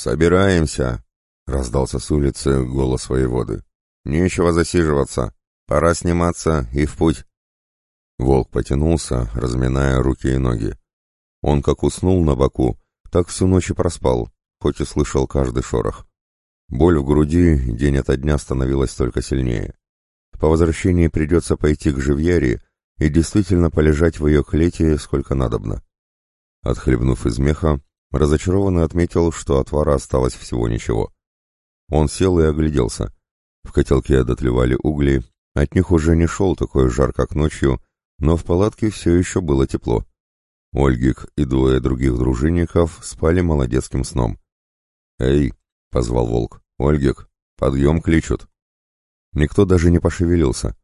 «Собираемся!» — раздался с улицы голос воеводы. «Нечего засиживаться. Пора сниматься и в путь». Волк потянулся, разминая руки и ноги. Он как уснул на боку, так всю ночь и проспал, хоть и слышал каждый шорох. Боль в груди день ото дня становилась только сильнее. По возвращении придется пойти к Живьяре и действительно полежать в ее клете сколько надобно. Отхлебнув из меха, разочарованно отметил, что отвара осталось всего ничего. Он сел и огляделся. В котелке дотлевали угли, от них уже не шел такой жар, как ночью, но в палатке все еще было тепло. Ольгик и двое других дружинников спали молодецким сном. «Эй!» — позвал волк. «Ольгик, подъем кличут!» Никто даже не пошевелился.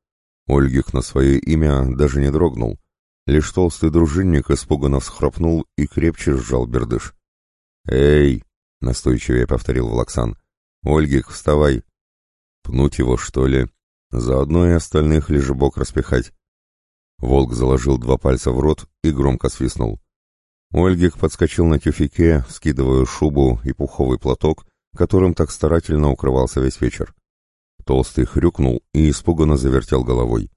Ольгих на свое имя даже не дрогнул. Лишь толстый дружинник испуганно всхрапнул и крепче сжал бердыш. «Эй!» — настойчивее повторил Влаксан. «Ольгих, вставай!» «Пнуть его, что ли? Заодно и остальных лежебок распихать!» Волк заложил два пальца в рот и громко свистнул. Ольгих подскочил на тюфике, скидывая шубу и пуховый платок, которым так старательно укрывался весь вечер. Толстый хрюкнул и испуганно завертел головой.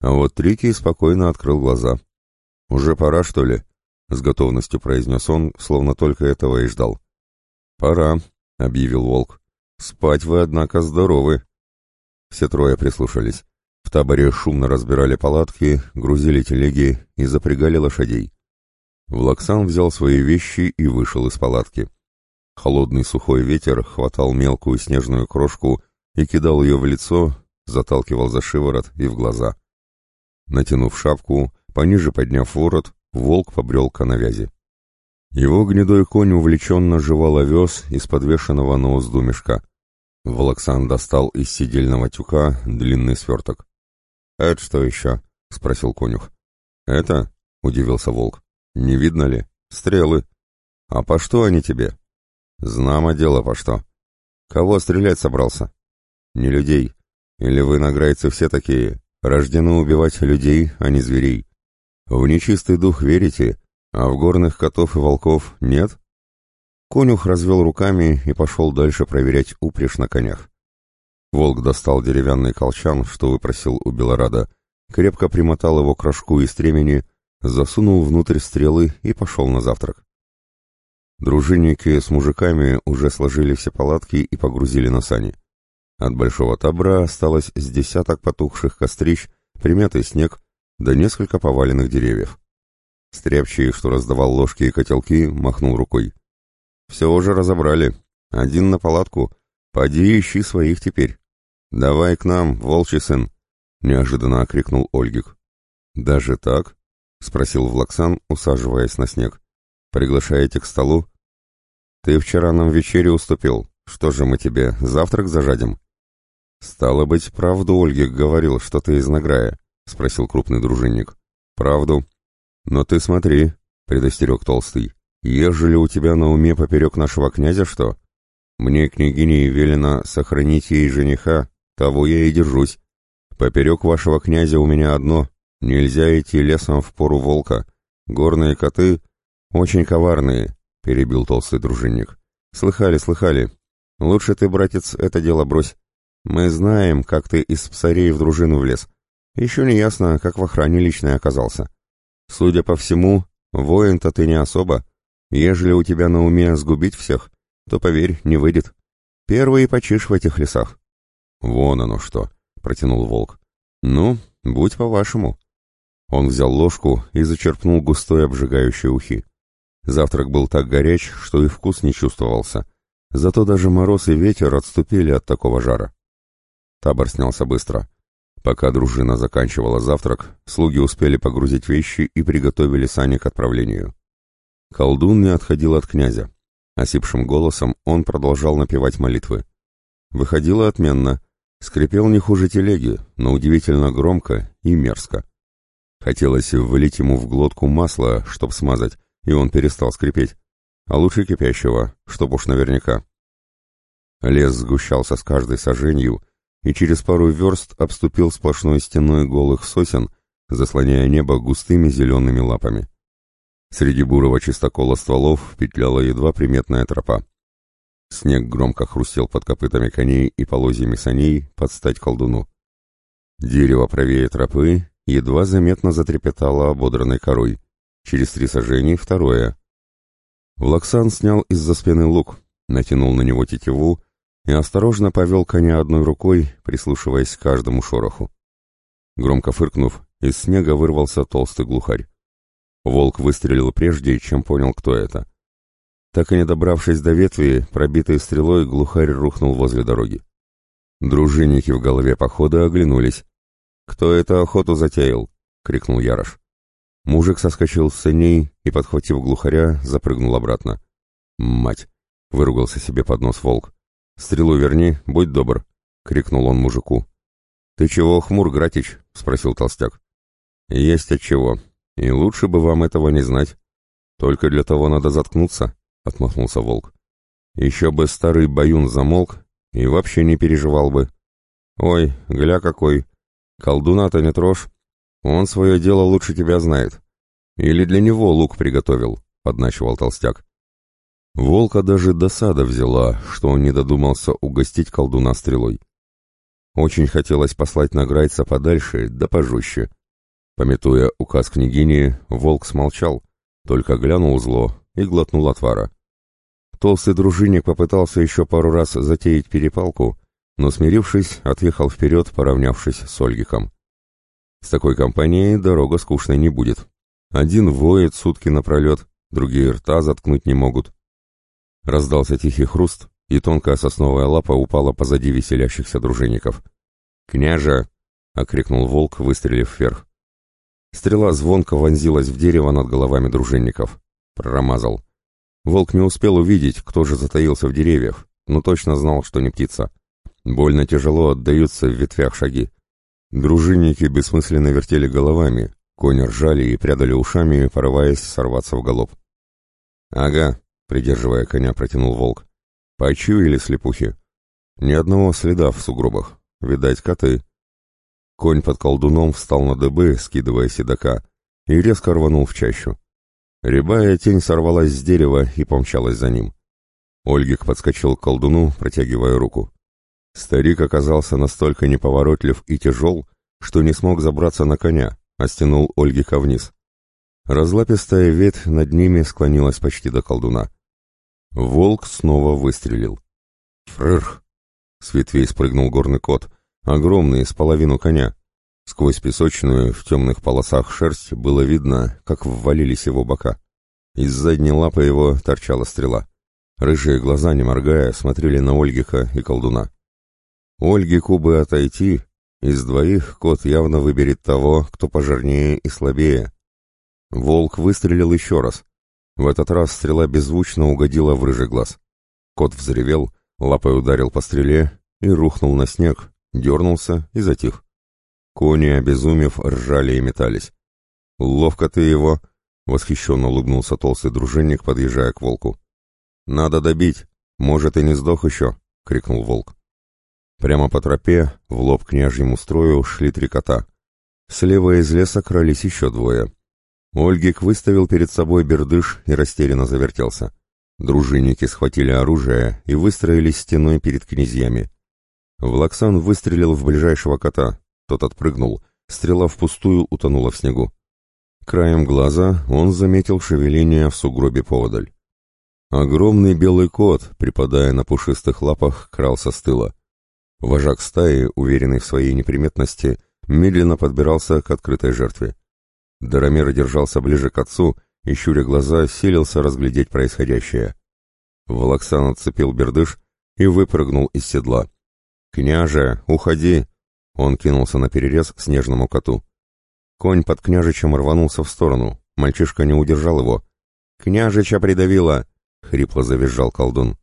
А вот Трикий спокойно открыл глаза. «Уже пора, что ли?» — с готовностью произнес он, словно только этого и ждал. «Пора», — объявил Волк. «Спать вы, однако, здоровы». Все трое прислушались. В таборе шумно разбирали палатки, грузили телеги и запрягали лошадей. Влаксан взял свои вещи и вышел из палатки. Холодный сухой ветер хватал мелкую снежную крошку и кидал ее в лицо, заталкивал за шиворот и в глаза. Натянув шапку, пониже подняв ворот, волк побрел к навязи. Его гнедой конь увлеченно жевал овес из подвешенного на узду мешка. Волоксан достал из сидельного тюка длинный сверток. «Это что еще?» — спросил конюх. «Это?» — удивился волк. «Не видно ли? Стрелы. А по что они тебе?» «Знамо дело по что. Кого стрелять собрался?» «Не людей. Или вы, награйцы, все такие, рождены убивать людей, а не зверей? В нечистый дух верите, а в горных котов и волков нет?» Конюх развел руками и пошел дальше проверять упряжь на конях. Волк достал деревянный колчан, что выпросил у Белорада, крепко примотал его к рожку из стремени, засунул внутрь стрелы и пошел на завтрак. Дружинники с мужиками уже сложили все палатки и погрузили на сани. От большого табра осталось с десяток потухших кострищ, примятый снег, да несколько поваленных деревьев. Стряпчий, что раздавал ложки и котелки, махнул рукой. «Все уже разобрали. Один на палатку, «Поди ищи своих теперь. Давай к нам, волчий сын!» — неожиданно окрикнул Ольгик. «Даже так?» — спросил Влаксан, усаживаясь на снег. «Приглашаете к столу?» «Ты вчера нам вечерю уступил. Что же мы тебе, завтрак зажадим?» «Стало быть, правду Ольгик говорил, что ты из награя?» — спросил крупный дружинник. «Правду. Но ты смотри», — предостерег Толстый. «Ежели у тебя на уме поперек нашего князя что, мне, княгине, велено сохранить ей жениха, того я и держусь. Поперек вашего князя у меня одно — нельзя идти лесом в пору волка. Горные коты очень коварные, — перебил толстый дружинник. Слыхали, слыхали. Лучше ты, братец, это дело брось. Мы знаем, как ты из псарей в дружину влез. Еще не ясно, как в охране личной оказался. Судя по всему, воин-то ты не особо. Ежели у тебя на уме сгубить всех, то, поверь, не выйдет. Первый почишь в этих лесах. Вон оно что, протянул волк. Ну, будь по-вашему. Он взял ложку и зачерпнул густой обжигающий ухи. Завтрак был так горяч, что и вкус не чувствовался. Зато даже мороз и ветер отступили от такого жара. Табор снялся быстро. Пока дружина заканчивала завтрак, слуги успели погрузить вещи и приготовили сани к отправлению. Колдун не отходил от князя. Осипшим голосом он продолжал напевать молитвы. Выходило отменно. Скрипел не хуже телеги, но удивительно громко и мерзко. Хотелось вылить ему в глотку масла, чтоб смазать, и он перестал скрипеть. А лучше кипящего, чтоб уж наверняка. Лес сгущался с каждой соженью, и через пару верст обступил сплошной стеной голых сосен, заслоняя небо густыми зелеными лапами. Среди бурого чистокола стволов петляла едва приметная тропа. Снег громко хрустел под копытами коней и полозьями саней под стать колдуну. Дерево правее тропы едва заметно затрепетало ободранной корой. Через три сажений второе. Влаксан снял из-за спины лук, натянул на него тетиву и осторожно повел коня одной рукой, прислушиваясь к каждому шороху. Громко фыркнув, из снега вырвался толстый глухарь. Волк выстрелил прежде, чем понял, кто это. Так и не добравшись до ветви, пробитой стрелой, глухарь рухнул возле дороги. Дружинники в голове похода оглянулись. «Кто это охоту затеял?» — крикнул Ярош. Мужик соскочил с саней и, подхватив глухаря, запрыгнул обратно. «Мать!» — выругался себе под нос волк. «Стрелу верни, будь добр!» — крикнул он мужику. «Ты чего, хмур, Гратич?» — спросил толстяк. «Есть отчего. И лучше бы вам этого не знать. Только для того надо заткнуться», — отмахнулся волк. «Еще бы старый баюн замолк и вообще не переживал бы. Ой, гля какой! Колдуна-то не трожь. Он свое дело лучше тебя знает. Или для него лук приготовил», — подначивал толстяк. Волка даже досада взяла, что он не додумался угостить колдуна стрелой. Очень хотелось послать награйца подальше, да пожестче. Пометуя указ княгини, волк смолчал, только глянул зло и глотнул отвара. Толстый дружинник попытался еще пару раз затеять перепалку, но, смирившись, отъехал вперед, поравнявшись с Ольгиком. С такой компанией дорога скучной не будет. Один воет сутки напролет, другие рта заткнуть не могут. Раздался тихий хруст, и тонкая сосновая лапа упала позади веселящихся дружинников. «Княже!» — окрикнул волк, выстрелив вверх. Стрела звонко вонзилась в дерево над головами дружинников. Промазал. Волк не успел увидеть, кто же затаился в деревьях, но точно знал, что не птица. Больно тяжело отдаются в ветвях шаги. Дружинники бессмысленно вертели головами, кони ржали и прядали ушами, порываясь сорваться в галоп. «Ага», — придерживая коня, протянул волк. Почуяли слепухи. Ни одного следа в сугробах. Видать, коты. Конь под колдуном встал на дыбы, скидывая седока, и резко рванул в чащу. Рябая тень сорвалась с дерева и помчалась за ним. Ольгик подскочил к колдуну, протягивая руку. Старик оказался настолько неповоротлив и тяжел, что не смог забраться на коня, а стянул Ольгика вниз. Разлапистая ветвь над ними склонилась почти до колдуна. Волк снова выстрелил. Фррх! С ветвей спрыгнул горный кот, огромный, с половину коня. Сквозь песочную, в темных полосах шерсть, было видно, как ввалились его бока. Из задней лапы его торчала стрела. Рыжие глаза, не моргая, смотрели на Ольгиха и колдуна. Ольгику бы отойти, из двоих кот явно выберет того, кто пожирнее и слабее. Волк выстрелил еще раз, в этот раз стрела беззвучно угодила в рыжий глаз. Кот взревел, лапой ударил по стреле и рухнул на снег, дернулся и затих. Кони, обезумев, ржали и метались. «Ловко ты его!» — восхищенно улыбнулся толстый дружинник, подъезжая к волку. «Надо добить! Может, и не сдох еще!» — крикнул волк. Прямо по тропе, в лоб княжьему строю, шли три кота. Слева из леса крались еще двое. Ольгик выставил перед собой бердыш и растерянно завертелся. Дружинники схватили оружие и выстроились стеной перед князьями. Влаксан выстрелил в ближайшего кота. Тот отпрыгнул. Стрела впустую утонула в снегу. Краем глаза он заметил шевеление в сугробе поодаль. Огромный белый кот, припадая на пушистых лапах, крался с тыла. Вожак стаи, уверенный в своей неприметности, медленно подбирался к открытой жертве. Даромир держался ближе к отцу и, щуря глаза, силился разглядеть происходящее. Волоксан отцепил бердыш и выпрыгнул из седла. «Княже, уходи!» Он кинулся на перерез снежному коту. Конь под княжичем рванулся в сторону. Мальчишка не удержал его. «Княжича придавило!» — хрипло завизжал колдун.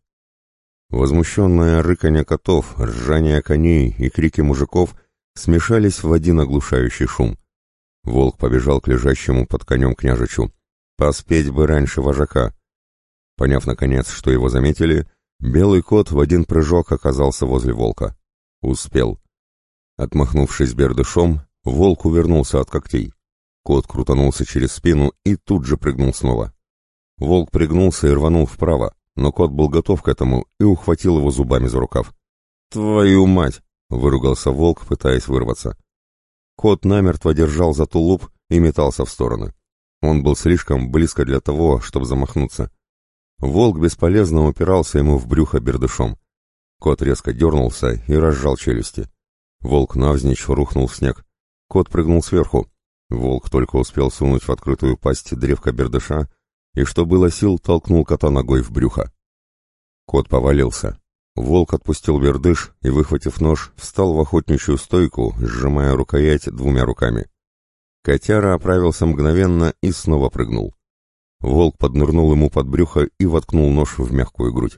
Возмущенное рыканье котов, ржание коней и крики мужиков смешались в один оглушающий шум. Волк побежал к лежащему под конем княжичу. Поспеть бы раньше вожака. Поняв, наконец, что его заметили, белый кот в один прыжок оказался возле волка. Успел. Отмахнувшись бердышом, волк увернулся от когтей. Кот крутанулся через спину и тут же прыгнул снова. Волк пригнулся и рванул вправо, но кот был готов к этому и ухватил его зубами за рукав. «Твою мать!» — выругался волк, пытаясь вырваться. Кот намертво держал за тулуп и метался в стороны. Он был слишком близко для того, чтобы замахнуться. Волк бесполезно упирался ему в брюхо бердышом. Кот резко дернулся и разжал челюсти. Волк навзничь рухнул в снег. Кот прыгнул сверху. Волк только успел сунуть в открытую пасть древко бердыша и, что было сил, толкнул кота ногой в брюхо. Кот повалился. Волк отпустил бердыш и, выхватив нож, встал в охотничью стойку, сжимая рукоять двумя руками. Котяра оправился мгновенно и снова прыгнул. Волк поднырнул ему под брюхо и воткнул нож в мягкую грудь.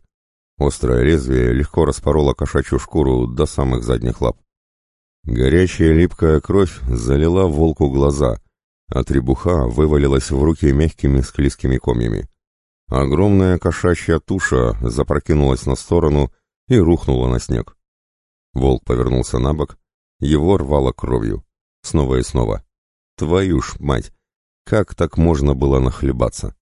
Острое лезвие легко распороло кошачью шкуру до самых задних лап. Горячая липкая кровь залила волку глаза, а требуха вывалилась в руки мягкими склизкими комьями. Огромная кошачья туша запрокинулась на сторону и рухнула на снег. Волк повернулся на бок, его рвало кровью. Снова и снова. Твою ж мать! Как так можно было нахлебаться?